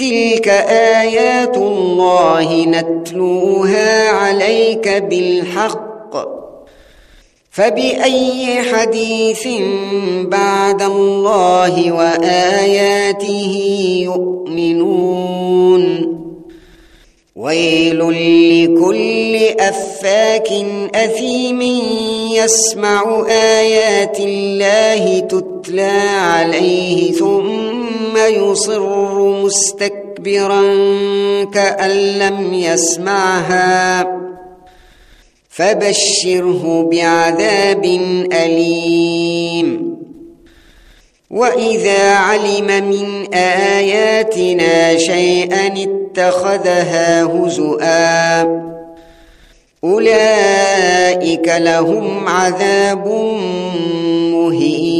تلك آيات الله نتلوها عليك بالحق. فبأي حديث بعد الله وآياته يؤمنون؟ ويل لكل أفاك أثيم يسمع آيات الله تتلى عليه ثم يصر مستكبرا كأن لم يسمعها. فبشره بعذاب أليم. وإذا علم من آياتنا شيئا اتخذها هزؤا أولئك لهم عذاب مهين.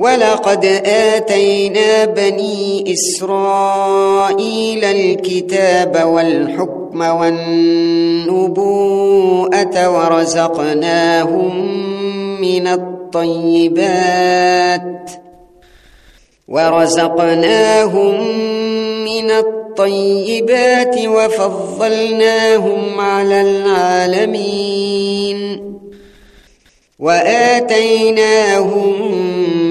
ولقد آتينا بني إسرائيل الكتاب والحكم والنبوءة ورزقناهم من الطيبات ورزقناهم من الطيبات وفضلناهم على العالمين وآتيناهم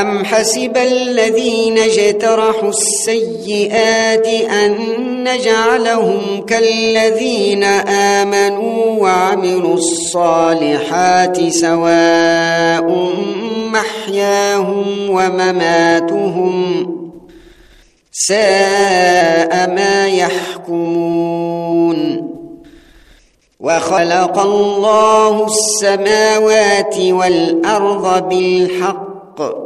أم حسب الذين اجترحوا السيئات أن نجعلهم كالذين آمنوا وعملوا الصالحات سواء محياهم ومماتهم ساء ما يحكمون وخلق الله السماوات والأرض بالحق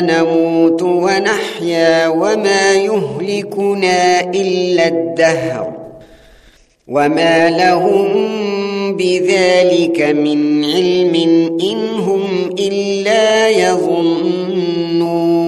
نموت ونحيا وما يهلكنا إلا الدهر وما لهم بذلك من علم إن هم إلا يظنون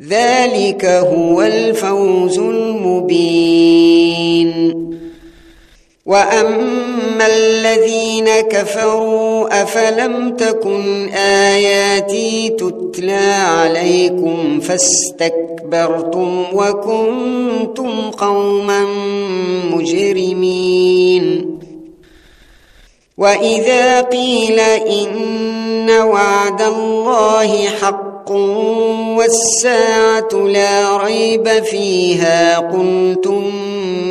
ذلك هو الفوز المبين. وأما الذين كفروا أفلم تكن آياتي تتلى عليكم فاستكبرتم وكنتم قوما مجرمين. وإذا قيل إن وعد الله حق والساعة لا ريب فيها. قلتم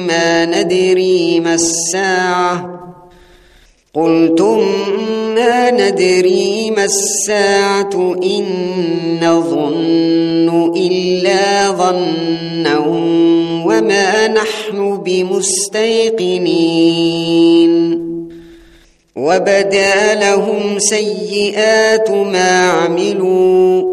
ما ندري ما الساعة. قلتم ما ندري ما الساعة. إن نظن إلا ظنا وما نحن بمستيقنين. وبدا لهم سيئات ما عملوا.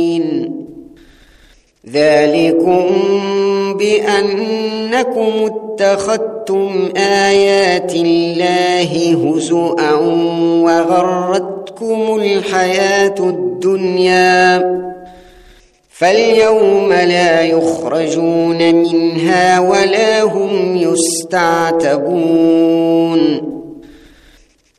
ذلكم بأنكم اتخذتم آيات الله هزؤا وغرتكم الحياة الدنيا فاليوم لا يخرجون منها ولا هم يستعتبون